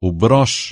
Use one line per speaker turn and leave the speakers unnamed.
o broche